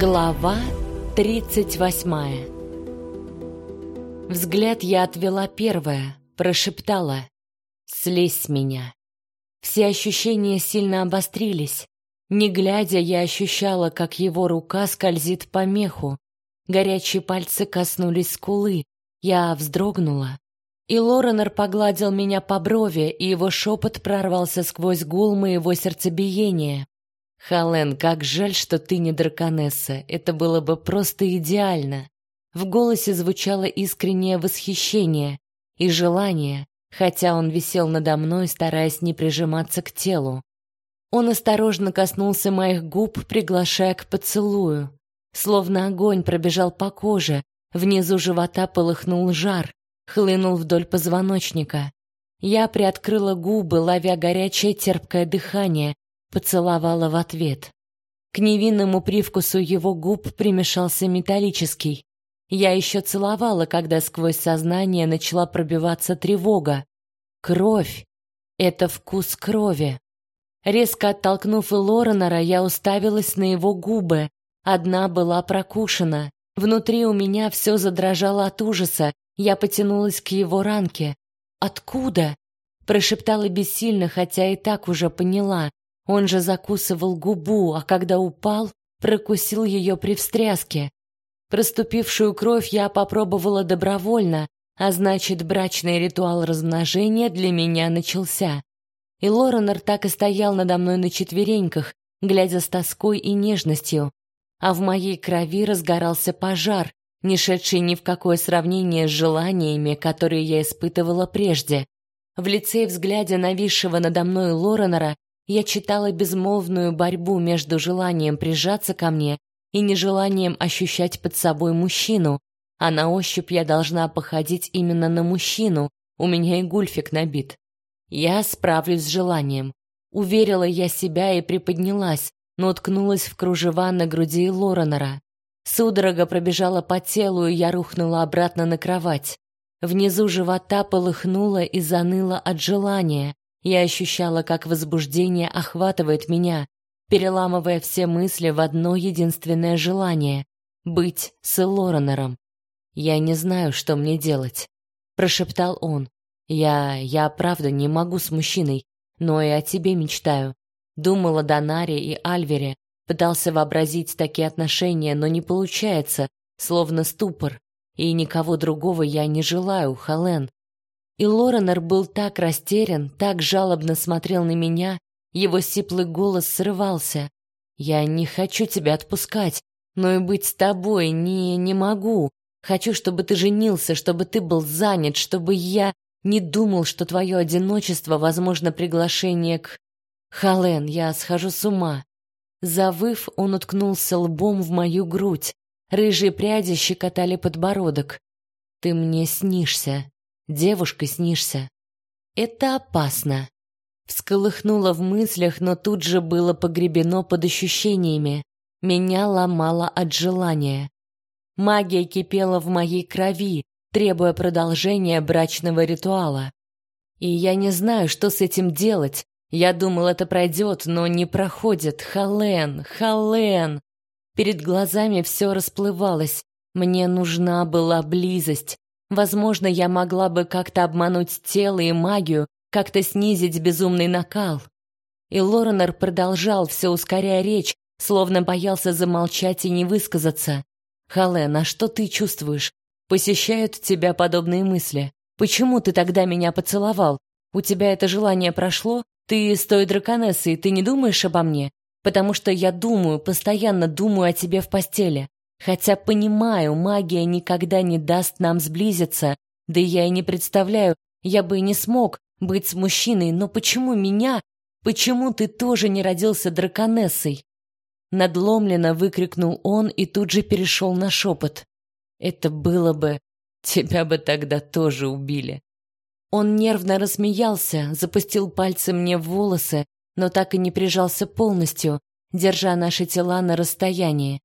Глава 38 Взгляд я отвела первая, прошептала «Слезь с меня». Все ощущения сильно обострились. Не глядя, я ощущала, как его рука скользит по меху. Горячие пальцы коснулись скулы. Я вздрогнула. И Лоренор погладил меня по брови, и его шепот прорвался сквозь гул моего сердцебиения. Хален, как жаль, что ты не драконесса. Это было бы просто идеально. В голосе звучало искреннее восхищение и желание, хотя он висел надо мной, стараясь не прижиматься к телу. Он осторожно коснулся моих губ, приглашая к поцелую. Словно огонь пробежал по коже, внизу живота полыхнул жар, хлынул вдоль позвоночника. Я приоткрыла губы, ловя горячее терпкое дыхание, поцеловала в ответ. К невинному привкусу его губ примешался металлический. Я еще целовала, когда сквозь сознание начала пробиваться тревога. Кровь. Это вкус крови. Резко оттолкнув Лоренора, я уставилась на его губы. Одна была прокушена. Внутри у меня все задрожало от ужаса. Я потянулась к его ранке. «Откуда?» Прошептала бессильно, хотя и так уже поняла. Он же закусывал губу, а когда упал, прокусил ее при встряске. Проступившую кровь я попробовала добровольно, а значит, брачный ритуал размножения для меня начался. И Лоренор так и стоял надо мной на четвереньках, глядя с тоской и нежностью. А в моей крови разгорался пожар, не шедший ни в какое сравнение с желаниями, которые я испытывала прежде. В лице и взгляде нависшего надо мной Лоренора я читала безмолвную борьбу между желанием прижаться ко мне и нежеланием ощущать под собой мужчину, а на ощупь я должна походить именно на мужчину, у меня и гульфик набит. Я справлюсь с желанием. Уверила я себя и приподнялась, но уткнулась в кружева на груди Лоренера. Судорога пробежала по телу, и я рухнула обратно на кровать. Внизу живота полыхнуло и заныло от желания. Я ощущала, как возбуждение охватывает меня, переламывая все мысли в одно единственное желание — быть с Лоренером. «Я не знаю, что мне делать», — прошептал он. «Я... я правда не могу с мужчиной, но и о тебе мечтаю. Думал о Донаре и Альвере, пытался вообразить такие отношения, но не получается, словно ступор. И никого другого я не желаю, Хален. И Лоренор был так растерян, так жалобно смотрел на меня, его сиплый голос срывался. «Я не хочу тебя отпускать, но и быть с тобой не, не могу. Хочу, чтобы ты женился, чтобы ты был занят, чтобы я не думал, что твое одиночество, возможно, приглашение к... Хален, я схожу с ума». Завыв, он уткнулся лбом в мою грудь. Рыжие пряди щекотали подбородок. «Ты мне снишься», девушкой снишься. Это опасно. Всколыхнуло в мыслях, но тут же было погребено под ощущениями. Меня ломало от желания. Магия кипела в моей крови, требуя продолжения брачного ритуала. И я не знаю, что с этим делать. Я думал, это пройдет, но не проходит. Хален, Хален. Перед глазами все расплывалось. Мне нужна была близость, Возможно, я могла бы как-то обмануть тело и магию, как-то снизить безумный накал. И Лоренор продолжал, все ускоряя речь, словно боялся замолчать и не высказаться. «Хален, а что ты чувствуешь? Посещают тебя подобные мысли? Почему ты тогда меня поцеловал? У тебя это желание прошло? Ты с той драконессой, ты не думаешь обо мне? Потому что я думаю, постоянно думаю о тебе в постели. Хотя понимаю, магия никогда не даст нам сблизиться, да я и не представляю, я бы и не смог быть с мужчиной, но почему меня? Почему ты тоже не родился драконессой? Надломленно выкрикнул он и тут же перешел на шепот. Это было бы... Тебя бы тогда тоже убили. Он нервно рассмеялся, запустил пальцы мне в волосы, но так и не прижался полностью, держа наши тела на расстоянии.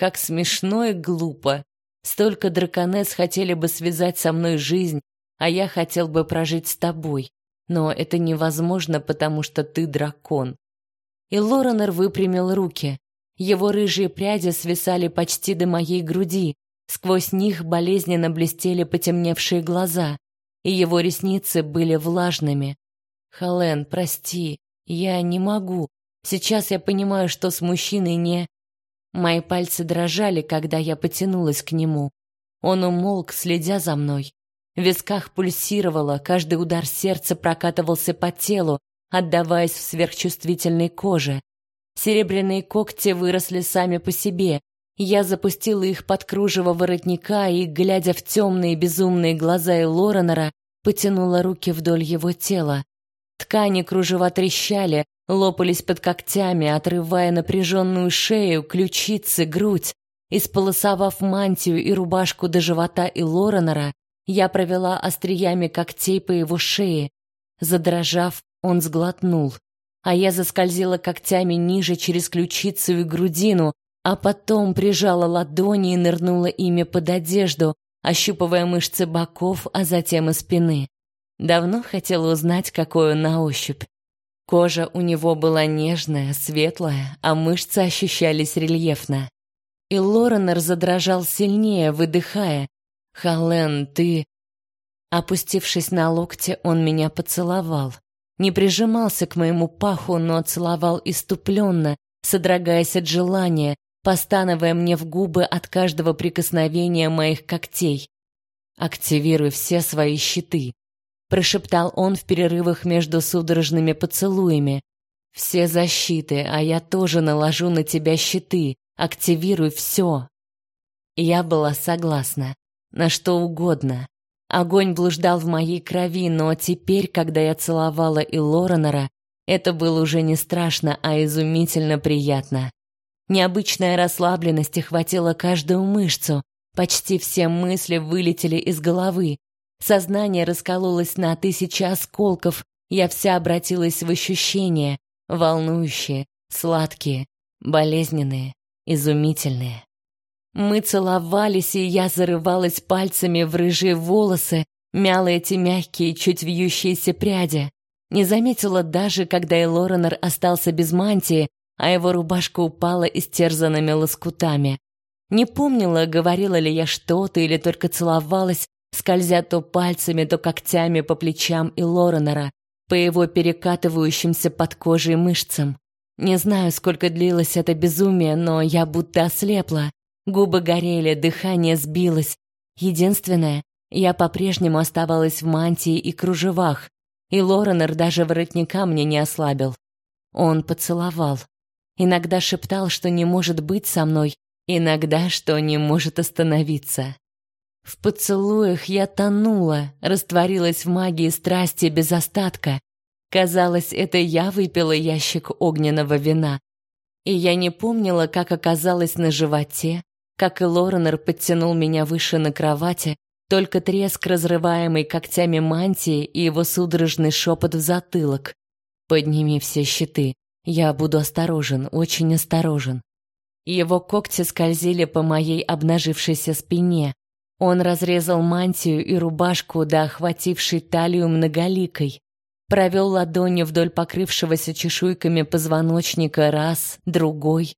Как смешно и глупо. Столько драконесс хотели бы связать со мной жизнь, а я хотел бы прожить с тобой. Но это невозможно, потому что ты дракон. И Лоренор выпрямил руки. Его рыжие пряди свисали почти до моей груди, сквозь них болезненно блестели потемневшие глаза, и его ресницы были влажными. Хален, прости, я не могу. Сейчас я понимаю, что с мужчиной не Мои пальцы дрожали, когда я потянулась к нему. Он умолк, следя за мной. В висках пульсировало, каждый удар сердца прокатывался по телу, отдаваясь в сверхчувствительной коже. Серебряные когти выросли сами по себе. Я запустила их под кружево воротника и, глядя в темные безумные глаза Лоренера, потянула руки вдоль его тела. Ткани кружева трещали, лопались под когтями, отрывая напряженную шею, ключицы, грудь. Исполосовав мантию и рубашку до живота и Лоренера, я провела остриями когтей по его шее. Задрожав, он сглотнул, а я заскользила когтями ниже через ключицу и грудину, а потом прижала ладони и нырнула ими под одежду, ощупывая мышцы боков, а затем и спины. Давно хотела узнать, какой он на ощупь. Кожа у него была нежная, светлая, а мышцы ощущались рельефно. И Лоренор задрожал сильнее, выдыхая. «Хален, ты...» Опустившись на локте, он меня поцеловал. Не прижимался к моему паху, но целовал иступленно, содрогаясь от желания, постановая мне в губы от каждого прикосновения моих когтей. «Активируй все свои щиты», прошептал он в перерывах между судорожными поцелуями. Все защиты, а я тоже наложу на тебя щиты. Активируй все. Я была согласна. На что угодно. Огонь блуждал в моей крови, но теперь, когда я целовала и Лоренера, это было уже не страшно, а изумительно приятно. Необычная расслабленность охватила каждую мышцу. Почти все мысли вылетели из головы. Сознание раскололось на тысячи осколков. Я вся обратилась в ощущения, волнующие, сладкие, болезненные, изумительные. Мы целовались, и я зарывалась пальцами в рыжие волосы, мяла эти мягкие, чуть вьющиеся пряди. Не заметила даже, когда Элоренор остался без мантии, а его рубашка упала истерзанными лоскутами. Не помнила, говорила ли я что-то или только целовалась, скользя то пальцами, то когтями по плечам и Лоренера, по его перекатывающимся под кожей мышцам. Не знаю, сколько длилось это безумие, но я будто ослепла. Губы горели, дыхание сбилось. Единственное, я по-прежнему оставалась в мантии и кружевах, и Лоренер даже воротника мне не ослабил. Он поцеловал. Иногда шептал, что не может быть со мной, иногда, что не может остановиться. В поцелуях я тонула, растворилась в магии страсти без остатка. Казалось, это я выпила ящик огненного вина. И я не помнила, как оказалась на животе, как и Лоренор подтянул меня выше на кровати, только треск разрываемой когтями мантии и его судорожный шепот в затылок. «Подними все щиты. Я буду осторожен, очень осторожен». Его когти скользили по моей обнажившейся спине, он разрезал мантию и рубашку до охватившей талию многоликой, провел ладонью вдоль покрывшегося чешуйками позвоночника раз, другой.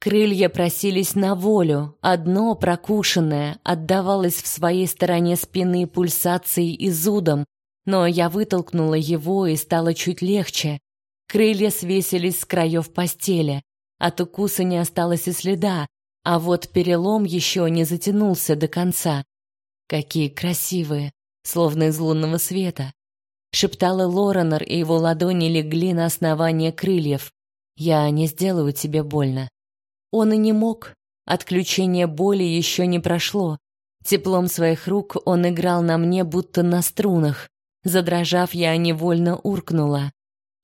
Крылья просились на волю, одно прокушенное отдавалось в своей стороне спины пульсацией и зудом, но я вытолкнула его и стало чуть легче. Крылья свесились с краев постели, от укуса не осталось и следа, а вот перелом еще не затянулся до конца. Какие красивые, словно из лунного света. Шептала Лоренор, и его ладони легли на основание крыльев. Я не сделаю тебе больно. Он и не мог. Отключение боли еще не прошло. Теплом своих рук он играл на мне, будто на струнах. Задрожав, я невольно уркнула.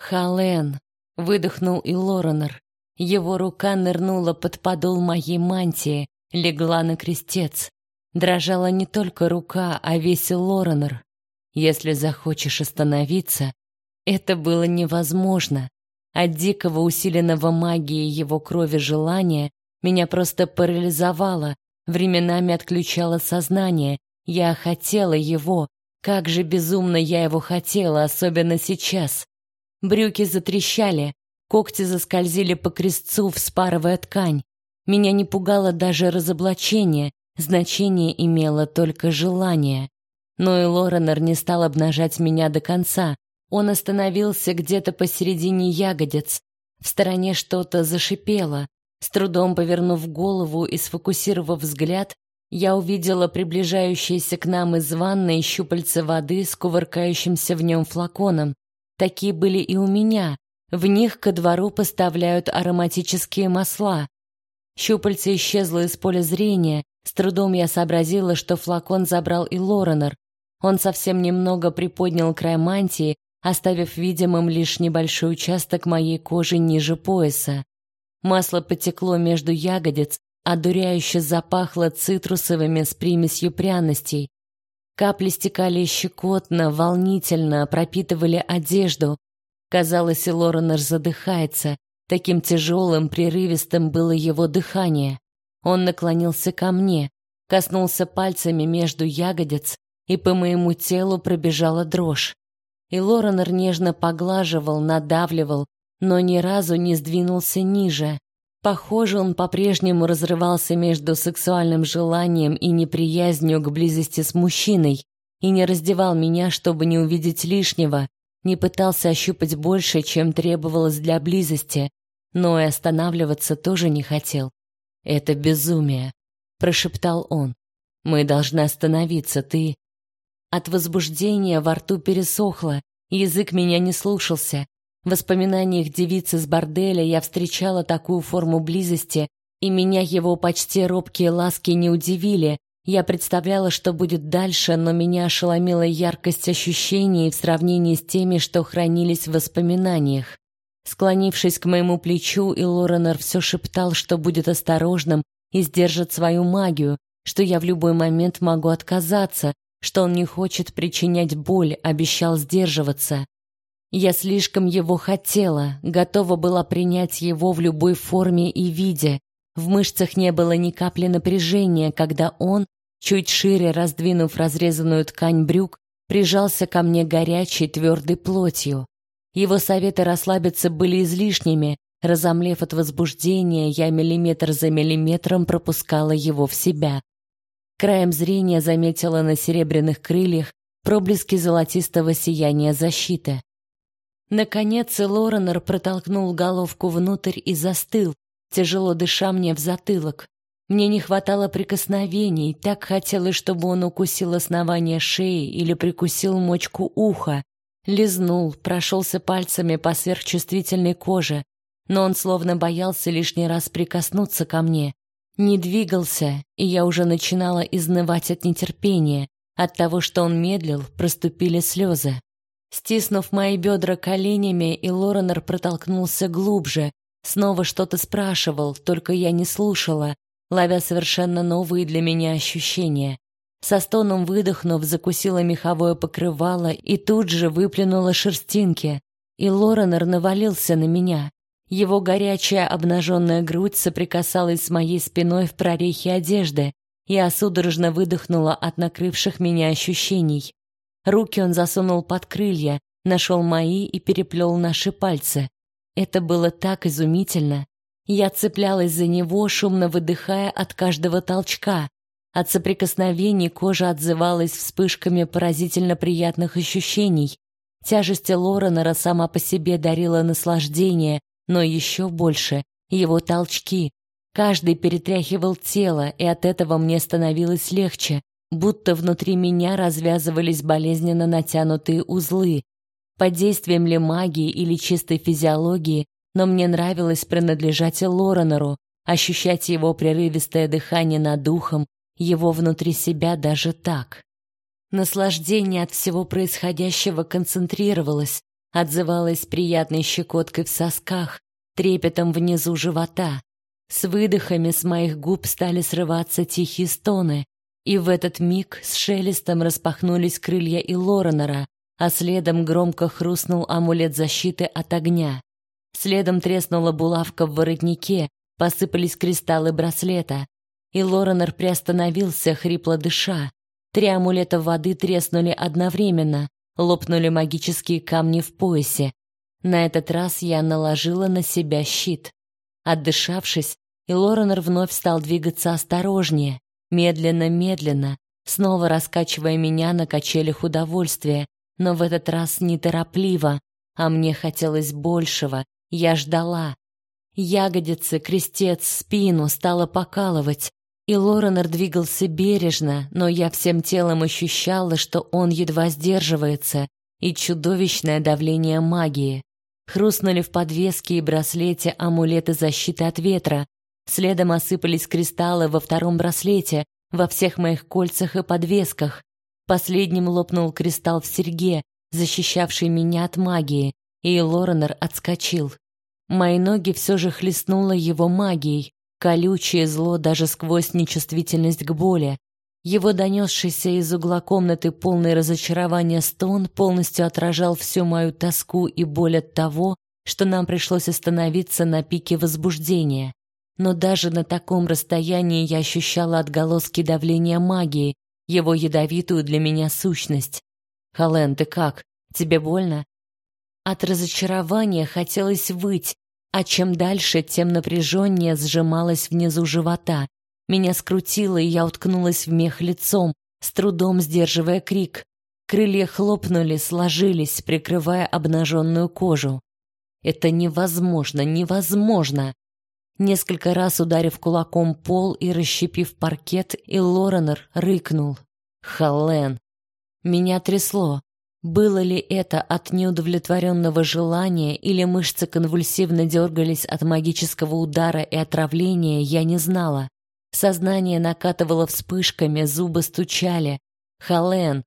«Хален!» — выдохнул и Лоренор. Его рука нырнула под подол моей мантии, легла на крестец. Дрожала не только рука, а весь Лоренор. Если захочешь остановиться, это было невозможно. От дикого усиленного магии его крови желания меня просто парализовало, временами отключало сознание. Я хотела его, как же безумно я его хотела, особенно сейчас. Брюки затрещали, Когти заскользили по крестцу, вспарывая ткань. Меня не пугало даже разоблачение, значение имело только желание. Но и Лоренор не стал обнажать меня до конца. Он остановился где-то посередине ягодиц. В стороне что-то зашипело. С трудом повернув голову и сфокусировав взгляд, я увидела приближающиеся к нам из ванной щупальца воды с кувыркающимся в нем флаконом. Такие были и у меня. В них ко двору поставляют ароматические масла. Щупальце исчезло из поля зрения. С трудом я сообразила, что флакон забрал и Лоренор. Он совсем немного приподнял край мантии, оставив видимым лишь небольшой участок моей кожи ниже пояса. Масло потекло между ягодиц, одуряюще запахло цитрусовыми с примесью пряностей. Капли стекали щекотно, волнительно, пропитывали одежду. Казалось, и Лоренор задыхается. Таким тяжелым, прерывистым было его дыхание. Он наклонился ко мне, коснулся пальцами между ягодиц, и по моему телу пробежала дрожь. И Лоренор нежно поглаживал, надавливал, но ни разу не сдвинулся ниже. Похоже, он по-прежнему разрывался между сексуальным желанием и неприязнью к близости с мужчиной и не раздевал меня, чтобы не увидеть лишнего, не пытался ощупать больше, чем требовалось для близости, но и останавливаться тоже не хотел. «Это безумие», — прошептал он. «Мы должны остановиться, ты...» От возбуждения во рту пересохло, язык меня не слушался. В воспоминаниях девицы с борделя я встречала такую форму близости, и меня его почти робкие ласки не удивили. Я представляла, что будет дальше, но меня ошеломила яркость ощущений в сравнении с теми, что хранились в воспоминаниях. Склонившись к моему плечу, и Лоренор все шептал, что будет осторожным и сдержит свою магию, что я в любой момент могу отказаться, что он не хочет причинять боль, обещал сдерживаться. Я слишком его хотела, готова была принять его в любой форме и виде. В мышцах не было ни капли напряжения, когда он, чуть шире раздвинув разрезанную ткань брюк, прижался ко мне горячей твердой плотью. Его советы расслабиться были излишними. Разомлев от возбуждения, я миллиметр за миллиметром пропускала его в себя. Краем зрения заметила на серебряных крыльях проблески золотистого сияния защиты. Наконец Лоренор протолкнул головку внутрь и застыл, тяжело дыша мне в затылок. Мне не хватало прикосновений, так хотелось, чтобы он укусил основание шеи или прикусил мочку уха, лизнул, прошелся пальцами по сверхчувствительной коже, но он словно боялся лишний раз прикоснуться ко мне не двигался, и я уже начинала изнывать от нетерпения. От того, что он медлил, проступили слезы. Стиснув мои бедра коленями, и Лоренор протолкнулся глубже, снова что-то спрашивал, только я не слушала, ловя совершенно новые для меня ощущения. Со стоном выдохнув, закусила меховое покрывало и тут же выплюнула шерстинки. И Лоренор навалился на меня. Его горячая обнаженная грудь соприкасалась с моей спиной в прорехе одежды. Я судорожно выдохнула от накрывших меня ощущений. Руки он засунул под крылья, нашел мои и переплел наши пальцы. Это было так изумительно. Я цеплялась за него, шумно выдыхая от каждого толчка. От соприкосновений кожа отзывалась вспышками поразительно приятных ощущений. Тяжесть Лоренера сама по себе дарила наслаждение, но еще больше его толчки. Каждый перетряхивал тело, и от этого мне становилось легче, будто внутри меня развязывались болезненно натянутые узлы. Под действием ли магии или чистой физиологии, но мне нравилось принадлежать Лоренору, ощущать его прерывистое дыхание над духом, его внутри себя даже так. Наслаждение от всего происходящего концентрировалось, отзывалась приятной щекоткой в сосках, трепетом внизу живота. С выдохами с моих губ стали срываться тихие стоны, и в этот миг с шелестом распахнулись крылья и Лоренера, а следом громко хрустнул амулет защиты от огня. Следом треснула булавка в воротнике, посыпались кристаллы браслета, и Лоренер приостановился, хрипло дыша. Три амулета воды треснули одновременно, лопнули магические камни в поясе. На этот раз я наложила на себя щит. Отдышавшись, Лоренор вновь стал двигаться осторожнее, медленно-медленно, снова раскачивая меня на качелях удовольствия, но в этот раз неторопливо, а мне хотелось большего, я ждала. Ягодицы, крестец, спину стало покалывать, и Лоренор двигался бережно, но я всем телом ощущала, что он едва сдерживается, и чудовищное давление магии. Хрустнули в подвеске и браслете амулеты защиты от ветра. Следом осыпались кристаллы во втором браслете, во всех моих кольцах и подвесках. Последним лопнул кристалл в серьге, защищавший меня от магии, и Лоренор отскочил. Мои ноги все же хлестнуло его магией, колючее зло даже сквозь нечувствительность к боли. Его донесшийся из угла комнаты полный разочарования стон полностью отражал всю мою тоску и боль от того, что нам пришлось остановиться на пике возбуждения. Но даже на таком расстоянии я ощущала отголоски давления магии, его ядовитую для меня сущность. «Холлен, ты как? Тебе больно?» От разочарования хотелось выть, а чем дальше, тем напряженнее сжималось внизу живота. Меня скрутило, и я уткнулась в мех лицом, с трудом сдерживая крик. Крылья хлопнули, сложились, прикрывая обнаженную кожу. Это невозможно, невозможно. Несколько раз ударив кулаком пол и расщепив паркет, и Лоренор рыкнул. «Холлен!» Меня трясло. Было ли это от неудовлетворенного желания или мышцы конвульсивно дергались от магического удара и отравления, я не знала. Сознание накатывало вспышками, зубы стучали. Холлен.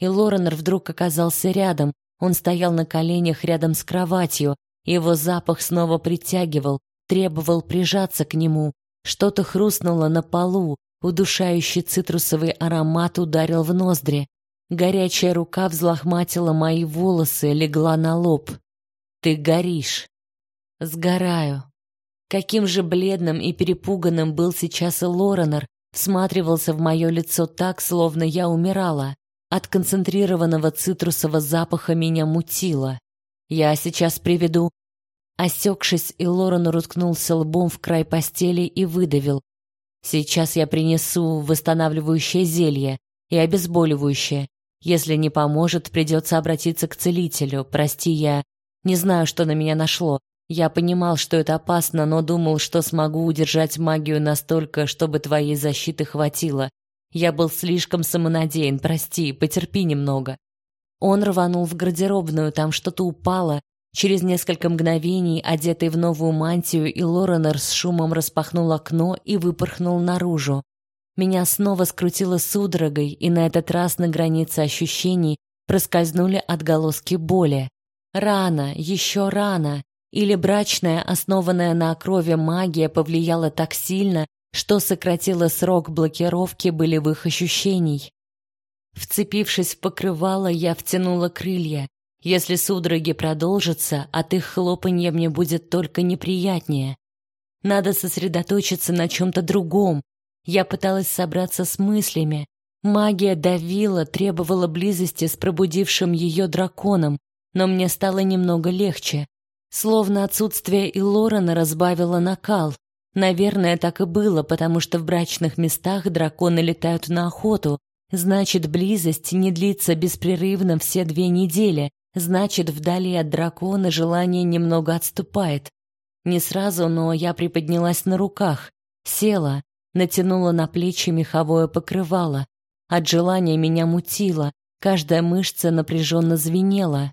И Лоренор вдруг оказался рядом. Он стоял на коленях рядом с кроватью. Его запах снова притягивал, требовал прижаться к нему. Что-то хрустнуло на полу. Удушающий цитрусовый аромат ударил в ноздри. Горячая рука взлохматила мои волосы, легла на лоб. Ты горишь. Сгораю. Каким же бледным и перепуганным был сейчас и Лоренор, всматривался в мое лицо так, словно я умирала. От концентрированного цитрусового запаха меня мутило. Я сейчас приведу. Осекшись, и Лоренор уткнулся лбом в край постели и выдавил: "Сейчас я принесу восстанавливающее зелье и обезболивающее. Если не поможет, придется обратиться к целителю. Прости, я не знаю, что на меня нашло. Я понимал, что это опасно, но думал, что смогу удержать магию настолько, чтобы твоей защиты хватило. Я был слишком самонадеян, прости, потерпи немного. Он рванул в гардеробную, там что-то упало. Через несколько мгновений, одетый в новую мантию, и Лоренор с шумом распахнул окно и выпорхнул наружу. Меня снова скрутило судорогой, и на этот раз на границе ощущений проскользнули отголоски боли. Рано, еще рано. Или брачная, основанная на крови магия повлияла так сильно, что сократила срок блокировки болевых ощущений. Вцепившись в покрывало, я втянула крылья. Если судороги продолжатся, от их хлопанья мне будет только неприятнее. Надо сосредоточиться на чем-то другом, я пыталась собраться с мыслями. Магия давила, требовала близости с пробудившим ее драконом, но мне стало немного легче. Словно отсутствие Илорана разбавило накал. Наверное, так и было, потому что в брачных местах драконы летают на охоту. Значит, близость не длится беспрерывно все две недели. Значит, вдали от дракона желание немного отступает. Не сразу, но я приподнялась на руках, села, натянула на плечи меховое покрывало. От желания меня мутило, каждая мышца напряженно звенела.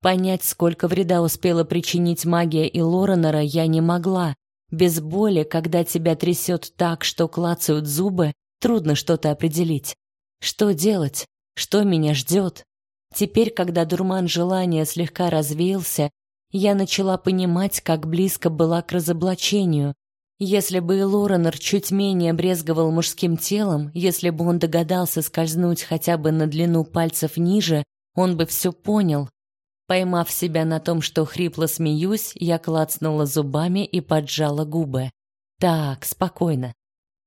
Понять, сколько вреда успела причинить магия и Лоренера, я не могла. Без боли, когда тебя трясет так, что клацают зубы, трудно что-то определить. Что делать? Что меня ждет? Теперь, когда дурман желания слегка развеялся, я начала понимать, как близко была к разоблачению, если бы Лоренор чуть менее брезговал мужским телом, если бы он догадался скользнуть хотя бы на длину пальцев ниже, он бы все понял. Поймав себя на том, что хрипло смеюсь, я клацнула зубами и поджала губы. Так, спокойно.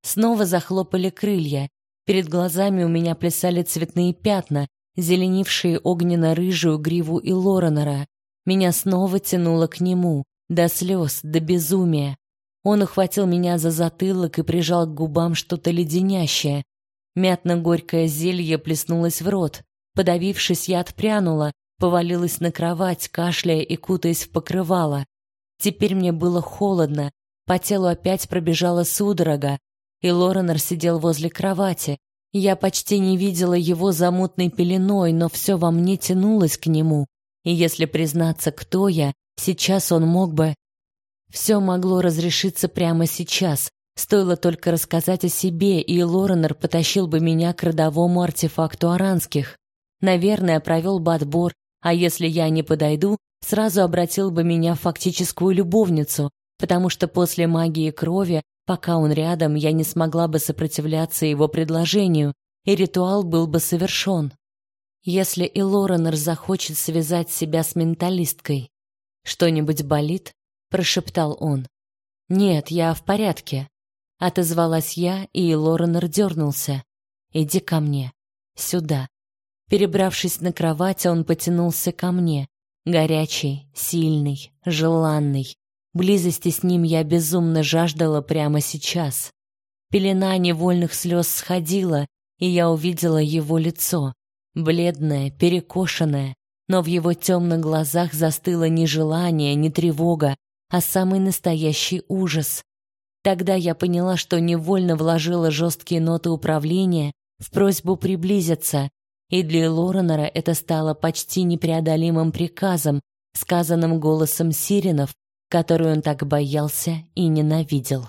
Снова захлопали крылья. Перед глазами у меня плясали цветные пятна, зеленившие огненно-рыжую гриву и Лоренора. Меня снова тянуло к нему, до слез, до безумия. Он ухватил меня за затылок и прижал к губам что-то леденящее. Мятно-горькое зелье плеснулось в рот. Подавившись, я отпрянула, повалилась на кровать, кашляя и кутаясь в покрывало. Теперь мне было холодно, по телу опять пробежала судорога, и Лоренор сидел возле кровати. Я почти не видела его за мутной пеленой, но все во мне тянулось к нему. И если признаться, кто я, сейчас он мог бы... Все могло разрешиться прямо сейчас. Стоило только рассказать о себе, и Лоренор потащил бы меня к родовому артефакту аранских. Наверное, провел бы отбор, а если я не подойду, сразу обратил бы меня в фактическую любовницу, потому что после магии крови, пока он рядом, я не смогла бы сопротивляться его предложению, и ритуал был бы совершен. Если и Лоренор захочет связать себя с менталисткой. «Что-нибудь болит?» — прошептал он. «Нет, я в порядке», — отозвалась я, и Лоренор дернулся. «Иди ко мне. Сюда». Перебравшись на кровать, он потянулся ко мне. Горячий, сильный, желанный. Близости с ним я безумно жаждала прямо сейчас. Пелена невольных слез сходила, и я увидела его лицо. Бледное, перекошенное, но в его темных глазах застыло не желание, не тревога, а самый настоящий ужас. Тогда я поняла, что невольно вложила жесткие ноты управления в просьбу приблизиться, и для Лоренера это стало почти непреодолимым приказом, сказанным голосом сиренов, который он так боялся и ненавидел.